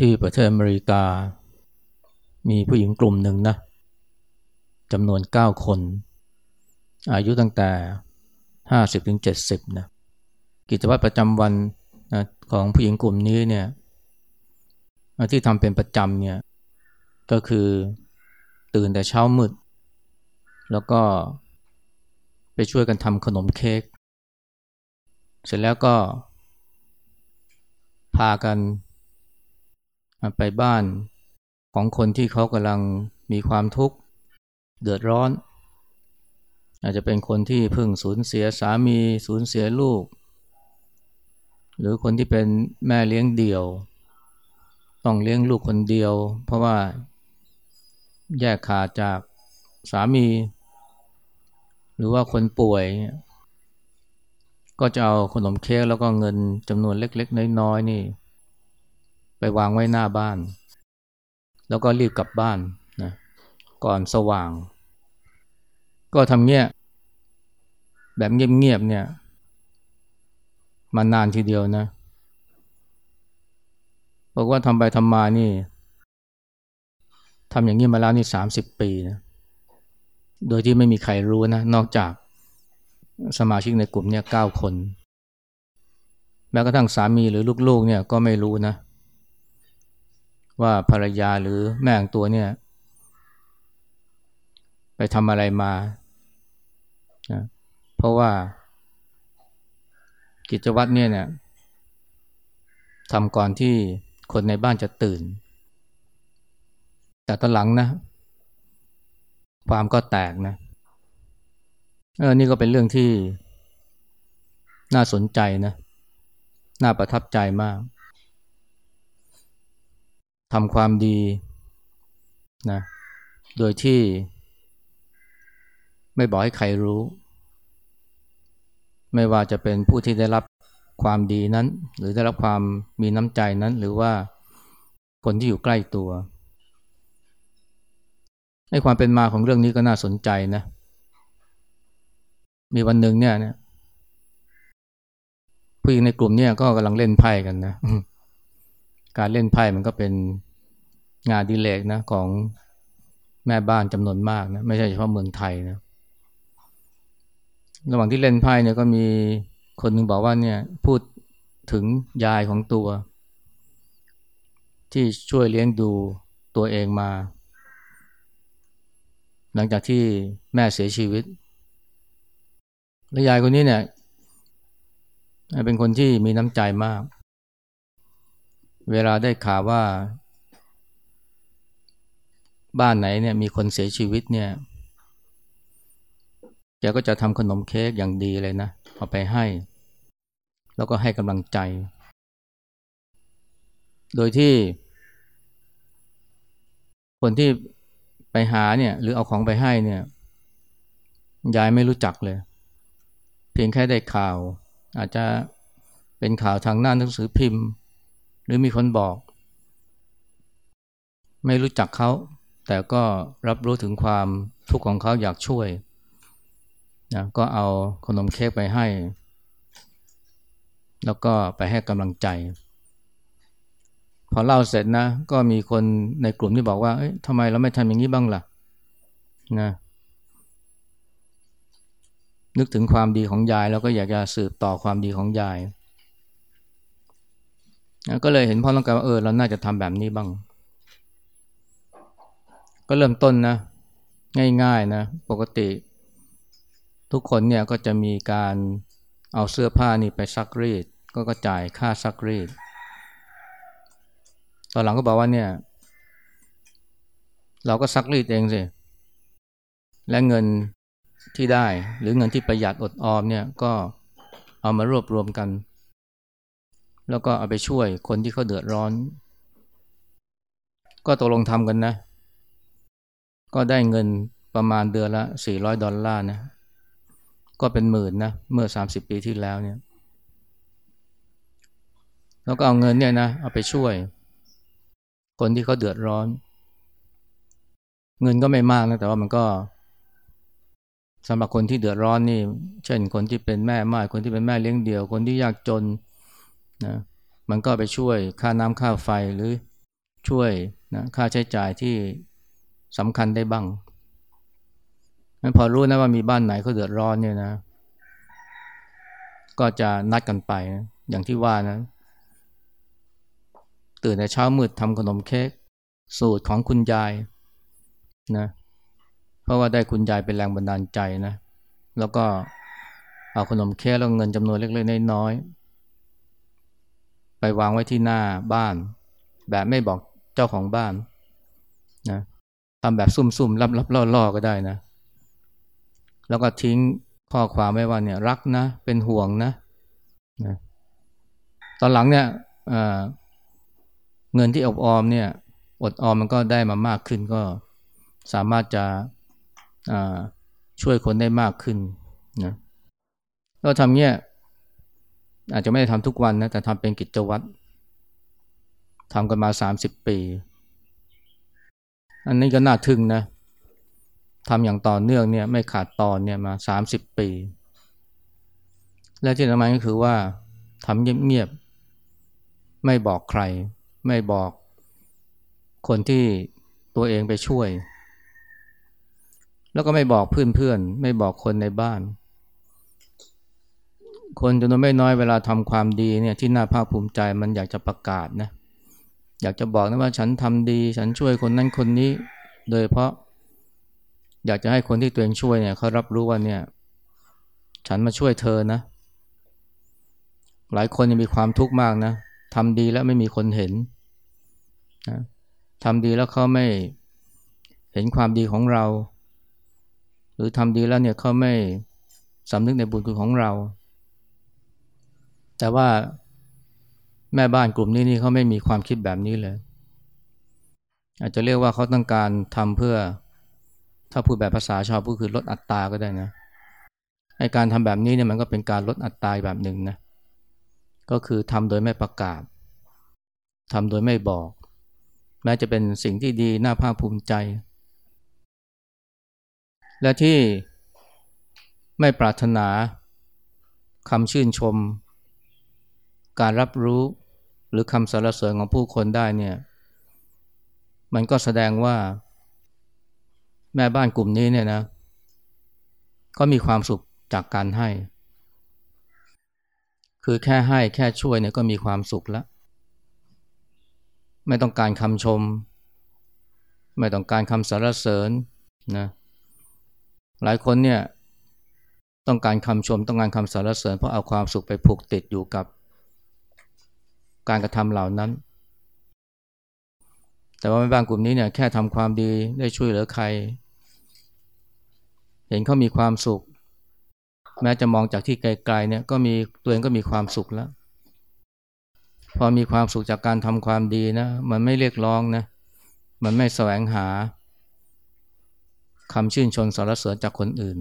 ที่ประเทศอเมริกา มีผู้หญิงกลุ่มหนึ่งนะจำนวน 9 คน อายุตั้งแต่ 50ถึง70นะกิจวัตรประจำวันนะของผู้หญิงกลุ่มนี้เนี่ยที่ทำเป็นประจำเนี่ยก็คือตื่นแต่เช้ามืด แล้วก็ไปช่วยกันทำขนมเค้กเสร็จแล้วก็พากัน ไปบ้านของคนที่เขากำลังมีความทุกข์เดือดร้อน อาจจะเป็นคนที่เพิ่งสูญเสียสามีสูญเสียลูก หรือคนที่เป็นแม่เลี้ยงเดี่ยว ต้องเลี้ยงลูกคนเดียว เพราะว่าแยกขาดจากสามี หรือว่าคนป่วย ก็จะเอาขนมเค้กแล้วก็เงินจำนวนเล็ก ๆ น้อยๆนี่ ไปวางไว้หน้าบ้าน แล้วก็รีบกลับบ้านนะก่อนสว่าง ก็ทำเงี้ยแบบเงียบๆเนี่ยมานานทีเดียวนะบอกว่าทำไปทำมานี่ทำอย่างนี้มาแล้วนี่สามสิบปีนะโดยที่ไม่มีใครรู้นะ นอกจากสมาชิกในกลุ่มเนี่ยเก้าคน แม้กระทั่งสามีหรือลูกๆเนี่ยก็ไม่รู้นะ ว่าภรรยาหรือแม่งตัวเนี่ย ไปทำอะไรมานะเพราะว่า กิจวัตรเนี่ยเนี่ยทำก่อนที่คนในบ้านจะตื่น แต่ตอนหลังนะ ความก็แตกนะเออนี่ก็เป็นเรื่องที่น่าสนใจนะ น่าประทับใจมาก ทำความดีนะโดยที่ไม่บอกให้ใครรู้ ไม่ว่าจะเป็นผู้ที่ได้รับความดีนั้น หรือได้รับความมีน้ำใจนั้น หรือว่าคนที่อยู่ใกล้ตัวให้ความเป็นมาของเรื่องนี้ก็น่าสนใจนะ มีวันหนึ่งเนี่ยผู้หญิงในกลุ่มเนี่ยก็กำลังเล่นไพ่กันนะ การเล่นไพ่มันก็เป็นงานดีเลกนะของแม่บ้านจำนวนมากนะไม่ใช่เฉพาะเมืองไทยนะระหว่างที่เล่นไพ่เนี่ยก็มีคนหนึ่งบอกว่าเนี่ยพูดถึงยายของตัว ที่ช่วยเลี้ยงดูตัวเองมา หลังจากที่แม่เสียชีวิตและยายคนนี้เนี่ยเป็นคนที่มีน้ำใจมาก เวลาได้ข่าวว่า บ้านไหนเนี่ยมีคนเสียชีวิตเนี่ยแกก็จะทำขนมเค้กอย่างดีเลยนะเอาไปให้ แล้วก็ให้กำลังใจ โดยที่ คนที่ไปหาเนี่ย หรือเอาของไปให้เนี่ยยายไม่รู้จักเลย เพียงแค่ได้ข่าว อาจจะเป็นข่าวทางหน้าหนังสือพิมพ์ หรือมีคนบอก ไม่รู้จักเขา แต่ก็รับรู้ถึงความทุกข์ของเขาอยากช่วยนะก็เอาขนมเค้กไปให้ แล้วก็ไปให้กำลังใจ พอเล่าเสร็จนะ ก็มีคนในกลุ่มที่บอกว่าทำไมเราไม่ทำอย่างนี้บ้างล่ะนะนึกถึงความดีของยายแล้วก็อยากจะสืบต่อความดีของยาย ก็เลยเห็นพ่อต้องการว่าเออเราน่าจะทำแบบนี้บ้าง ก็เริ่มต้นนะ ง่ายๆนะ ปกติ ทุกคนเนี่ยก็จะมีการเอาเสื้อผ้านี่ไปซักรีด ก็ก็จ่ายค่าซักรีด ตอนหลังก็บอกว่าเนี่ย เราก็ซักรีดเองสิ และเงินที่ได้หรือเงินที่ประหยัดอดออมเนี่ยก็เอามารวบรวมกัน แล้วก็เอาไปช่วยคนที่เขาเดือดร้อน ก็ตกลงทำกันนะ ก็ได้เงินประมาณเดือนละ 400 ดอลลาร์นะ ก็เป็นหมื่นนะ เมื่อ 30 ปีที่แล้วเนี่ย แล้วก็เอาเงินเนี่ยนะเอาไปช่วย คนที่เขาเดือดร้อน เงินก็ไม่มากนะ แต่ว่ามันก็สำหรับคนที่เดือดร้อนนี่ เช่น คนที่เป็นแม่ไม้คนที่เป็นแม่เลี้ยงเดี่ยว คนที่ยากจน นะมันก็ไปช่วยค่าน้ำค่าไฟหรือช่วยนะค่าใช้จ่ายที่สำคัญได้บ้างงั้นพอรู้นะว่ามีบ้านไหนเขาเดือดร้อนเนี่ยนะ ก็จะนัดกันไปนะอย่างที่ว่านะ ตื่นในเช้ามืดทำขนมเค้กสูตรของคุณยายนะเพราะว่าได้คุณยายเป็นแรงบันดาลใจนะ แล้วก็เอาขนมเค้กแล้วเงินจำนวนเล็กๆน้อยๆ ไปวางไว้ที่หน้าบ้าน แบบไม่บอกเจ้าของบ้านนะทำแบบซุ่มๆลับๆล่อๆก็ได้นะ แล้วก็ทิ้งข้อความไว้ว่าเนี่ยรักนะ เป็นห่วงนะนะตอนหลังเนี่ยเงินที่อบออมเนี่ยอดออมมันก็ได้มามากขึ้นก็สามารถจะช่วยคนได้มากขึ้นนะเราทำเนี่ย อาจจะไม่ได้ทำทุกวันนะแต่ทำเป็นกิจวัตรทำกันมาสามสิบปี อันนี้ก็น่าทึ่งนะทำอย่างต่อเนื่องเนี่ยไม่ขาดตอนเนี่ยมาสามสิบปี และที่สำคัญก็คือว่าทำเงียบๆไม่บอกใคร ไม่บอกคนที่ตัวเองไปช่วย แล้วก็ไม่บอกเพื่อนๆ ไม่บอกคนในบ้าน คนจำนวนไม่น้อยเวลาทำความดีเนี่ยที่น่าภาคภูมิใจมันอยากจะประกาศนะอยากจะบอกนะว่าฉันทำดี ฉันช่วยคนนั้นคนนี้ โดยเพราะ อยากจะให้คนที่ตัวเองช่วยเนี่ยเขารับรู้ว่าเนี่ย ฉันมาช่วยเธอนะ หลายคนยังมีความทุกข์มากนะทำดีแล้วไม่มีคนเห็นนะทำดีแล้วเขาไม่เห็นความดีของเรา หรือทำดีแล้วเนี่ยเขาไม่สำนึกในบุญคุณของเรา แต่ว่าแม่บ้านกลุ่มนี้นี่เขาไม่มีความคิดแบบนี้เลย อาจจะเรียกว่าเขาต้องการทำเพื่อ ถ้าพูดแบบภาษาชาวพูดคือลดอัตราก็ได้นะไอการทำแบบนี้เนี่ยมันก็เป็นการลดอัตราแบบหนึ่งนะก็คือทำโดยไม่ประกาศทำโดยไม่บอก แม้จะเป็นสิ่งที่ดีน่าภาคภูมิใจ และที่ไม่ปรารถนาคำชื่นชม การรับรู้หรือคำสรรเสริญของผู้คนได้เนี่ย มันก็แสดงว่า แม่บ้านกลุ่มนี้เนี่ยนะ ก็มีความสุขจากการให้ คือแค่ให้แค่ช่วยเนี่ยก็มีความสุขแล้ว ไม่ต้องการคำชม ไม่ต้องการคำสรรเสริญนะหลายคนเนี่ยต้องการคำชมต้องการคำสรรเสริญเพราะเอาความสุขไปผูกติดอยู่กับ การกระทำเหล่านั้น แต่ว่าในบางกลุ่มนี้เนี่ยแค่ทำความดีได้ช่วยเหลือใคร เห็นเขามีความสุข แม้จะมองจากที่ไกลๆเนี่ยก็มีตัวเองก็มีความสุขแล้ว พอมีความสุขจากการทำความดีนะ มันไม่เรียกร้องนะ มันไม่แสวงหาคำชื่นชมสรรเสริญจากคนอื่น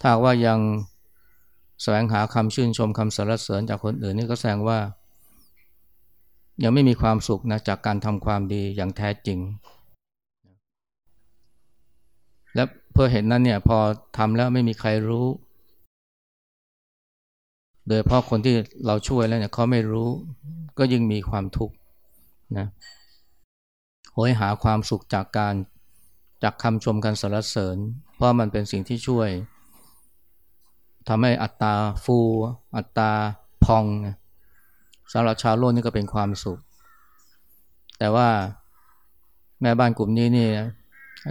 ถ้าว่ายัง แสวงหาคำชื่นชมคำสรรเสริญจากคนอื่นนี่ก็แสดงว่า ยังไม่มีความสุขนะจากการทำความดีอย่างแท้จริง และเพื่อเห็นนั้นเนี่ยพอทำแล้วไม่มีใครรู้ โดยเพราะคนที่เราช่วยแล้วเนี่ยเขาไม่รู้ ก็ยิ่งมีความทุกข์นะโหยหาความสุขจากการจากคำชมการสรรเสริญ เพราะมันเป็นสิ่งที่ช่วย ทำให้อัตราฟู อัตราพองนะสำหรับชาวโลกนี่ก็เป็นความสุข แต่ว่าแม่บ้านกลุ่มนี้นี่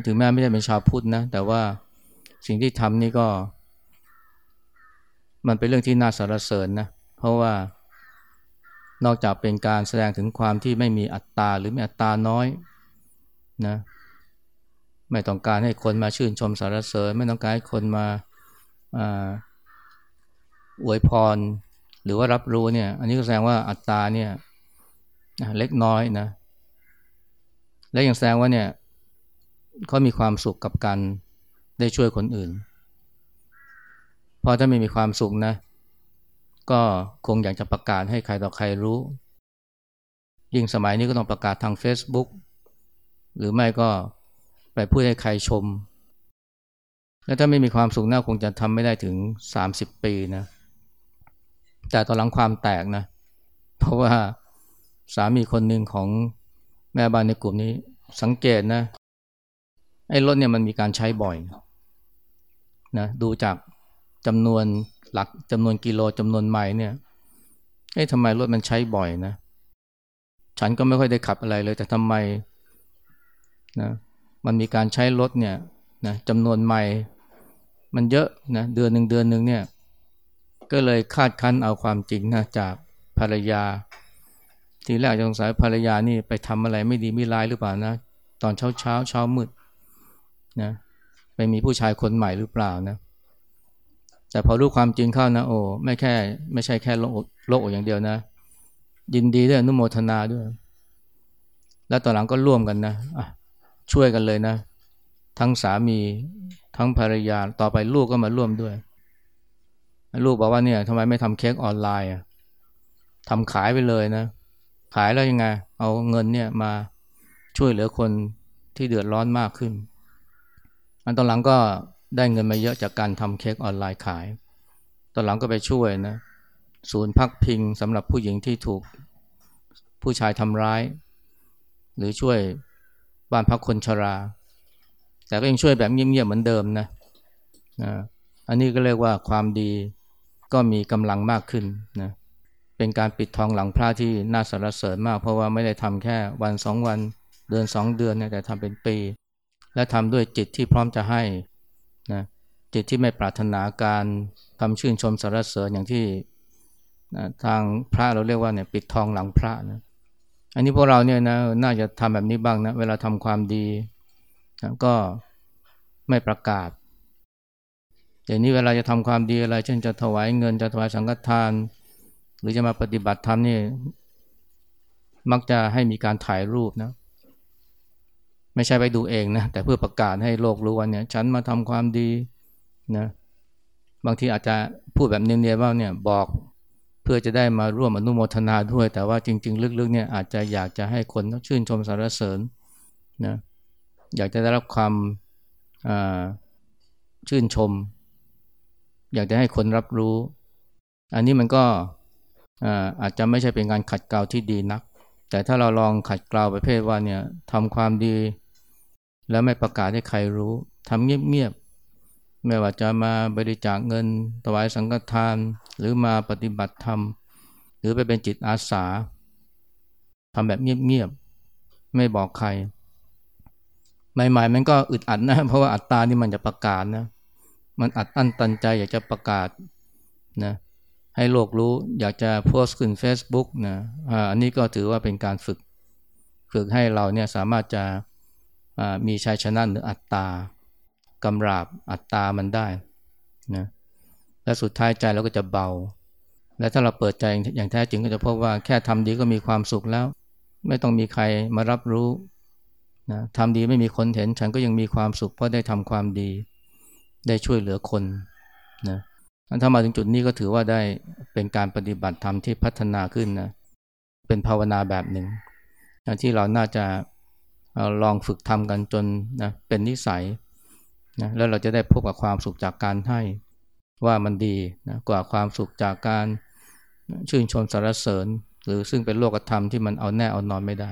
ถึงแม้ไม่ได้เป็นชาวพุทธนะ แต่ว่าสิ่งที่ทำนี่ก็ มันเป็นเรื่องที่น่าสรรเสริญนะเพราะว่านอกจากเป็นการแสดงถึงความที่ไม่มีอัตตาหรือมีอัตตาน้อยนะไม่ต้องการให้คนมาชื่นชมสรรเสริญ ไม่ต้องการให้คนมา อวยพร หรือว่ารับรู้เนี่ย อันนี้ก็แสดงว่าอัตตาเนี่ยเล็กน้อยนะ และยังแสดงว่าเนี่ยเขามีความสุขกับการได้ช่วยคนอื่นพราะถ้าไม่มีความสุขนะ ก็คงอยากจะประกาศให้ใครต่อใครรู้ ยิ่งสมัยนี้ก็ต้องประกาศทาง Facebook หรือไม่ก็ไปพูดให้ใครชม แล้วถ้าไม่มีความสุขน่าคงจะทำไม่ได้ถึง 30 ปีนะ แต่ตอนหลังความแตกนะ เพราะว่าสามีคนหนึ่งของแม่บ้านในกลุ่มนี้สังเกตนะ ไอ้รถเนี่ยมันมีการใช้บ่อยนะดูจากจำนวนหลักจำนวนกิโลจำนวนไมล์เนี่ยเอ้ทำไมรถมันใช้บ่อยนะ ฉันก็ไม่ค่อยได้ขับอะไรเลย แต่ทำไมนะมันมีการใช้รถเนี่ยนะจำนวนไมล์มันเยอะนะเดือนหนึ่งเดือนหนึ่งเนี่ย ก็เลยคาดคั้นเอาความจริงนะจากภรรยา ทีแรกสงสัยภรรยานี่ไปทำอะไรไม่ดีไม่ร้ายหรือเปล่านะ ตอนเช้าเช้าเช้ามืดนะไปมีผู้ชายคนใหม่หรือเปล่านะ แต่พอรู้ความจริงเข้านะโอ้ไม่แค่ไม่ใช่แค่โลกโลกอย่างเดียวนะ ยินดีด้วยนุโมทนาด้วย แล้วตอนหลังก็ร่วมกันนะะช่วยกันเลยนะ ทั้งสามีทั้งภรรยาต่อไปลูกก็มาร่วมด้วย ลูกบอกว่าเนี่ยทำไมไม่ทำเค้กออนไลน์อะทำขายไปเลยนะ ขายแล้วยังไง เอาเงินเนี่ยมาช่วยเหลือคนที่เดือดร้อนมากขึ้น อันตอนหลังก็ได้เงินมาเยอะจากการทำเค้กออนไลน์ขาย ตอนหลังก็ไปช่วยนะ ศูนย์พักพิงสำหรับผู้หญิงที่ถูกผู้ชายทำร้าย หรือช่วยบ้านพักคนชรา แต่ก็ยังช่วยแบบเงียบๆเหมือนเดิมนะนะอันนี้ก็เรียกว่าความดี ก็มีกำลังมากขึ้นนะเป็นการปิดทองหลังพระที่น่าสรรเสริญมาก เพราะว่าไม่ได้ทำแค่วันสองวันเดือนสองเดือนเนี่ยแต่ทำเป็นปี และทำด้วยจิตที่พร้อมจะให้นะจิตที่ไม่ปรารถนาการคำชื่นชมสรรเสริญอย่างที่นะทางพระเราเรียกว่าเนี่ยปิดทองหลังพระนะอันนี้พวกเราเนี่ยนะน่าจะทำแบบนี้บ้างนะเวลาทำความดีนะก็ไม่ประกาศ อย่างนี้เวลาจะทำความดีอะไร เช่นจะถวายเงินจะถวายสังฆทาน หรือจะมาปฏิบัติธรรมนี่มักจะให้มีการถ่ายรูปนะ ไม่ใช่ไปดูเองนะ แต่เพื่อประกาศให้โลกรู้ว่าเนี่ย ฉันมาทำความดีนะบางทีอาจจะพูดแบบเนียนๆว่าเนี่ยบอกเพื่อจะได้มาร่วมอนุโมทนาด้วย แต่ว่าจริง ๆ ลึกๆเนี่ยอาจจะอยากจะให้คนชื่นชมสรรเสริญนะอยากจะได้รับความชื่นชม อยากจะให้คนรับรู้ อันนี้มันก็อาจจะไม่ใช่เป็นการขัดเกลาที่ดีนัก แต่ถ้าเราลองขัดเกลาประเภทว่าเนี่ยทำความดี แล้วไม่ประกาศให้ใครรู้ทำเงียบๆไม่ว่าจะมาบริจาคเงิน ถวายสังฆทาน หรือมาปฏิบัติธรรม หรือไปเป็นจิตอาสาทำแบบเงียบๆไม่บอกใคร ใหม่ๆมันก็อึดอัดนะ เพราะว่าอัตตานี่มันจะประกาศนะ มันอัดอั้นตันใจ อยากจะประกาศนะให้โลกรู้อยากจะโพสต์ขึ้น Facebook นะอันนี้ก็ถือว่าเป็นการฝึก ฝึกให้เราเนี่ยสามารถจะมีชัยชนะหรืออัตตากำราบอัตตามันได้นะและสุดท้ายใจเราก็จะเบา และถ้าเราเปิดใจอย่างแท้จริงก็จะพบว่าแค่ทำดีก็มีความสุขแล้ว ไม่ต้องมีใครมารับรู้นะทำดีไม่มีคนเห็นฉันก็ยังมีความสุขเพราะได้ทำความดี ได้ช่วยเหลือคนนะถ้ามาถึงจุดนี้ก็ถือว่าได้เป็นการปฏิบัติธรรมที่พัฒนาขึ้นนะเป็นภาวนาแบบหนึ่งนะที่เราน่าจะลองฝึกทำกันจนนะเป็นนิสัยนะแล้วเราจะได้พบกับความสุขจากการให้ว่ามันดีนะกว่าความสุขจากการชื่นชมสรรเสริญ หรือซึ่งเป็นโลกธรรมที่มันเอาแน่เอานอนไม่ได้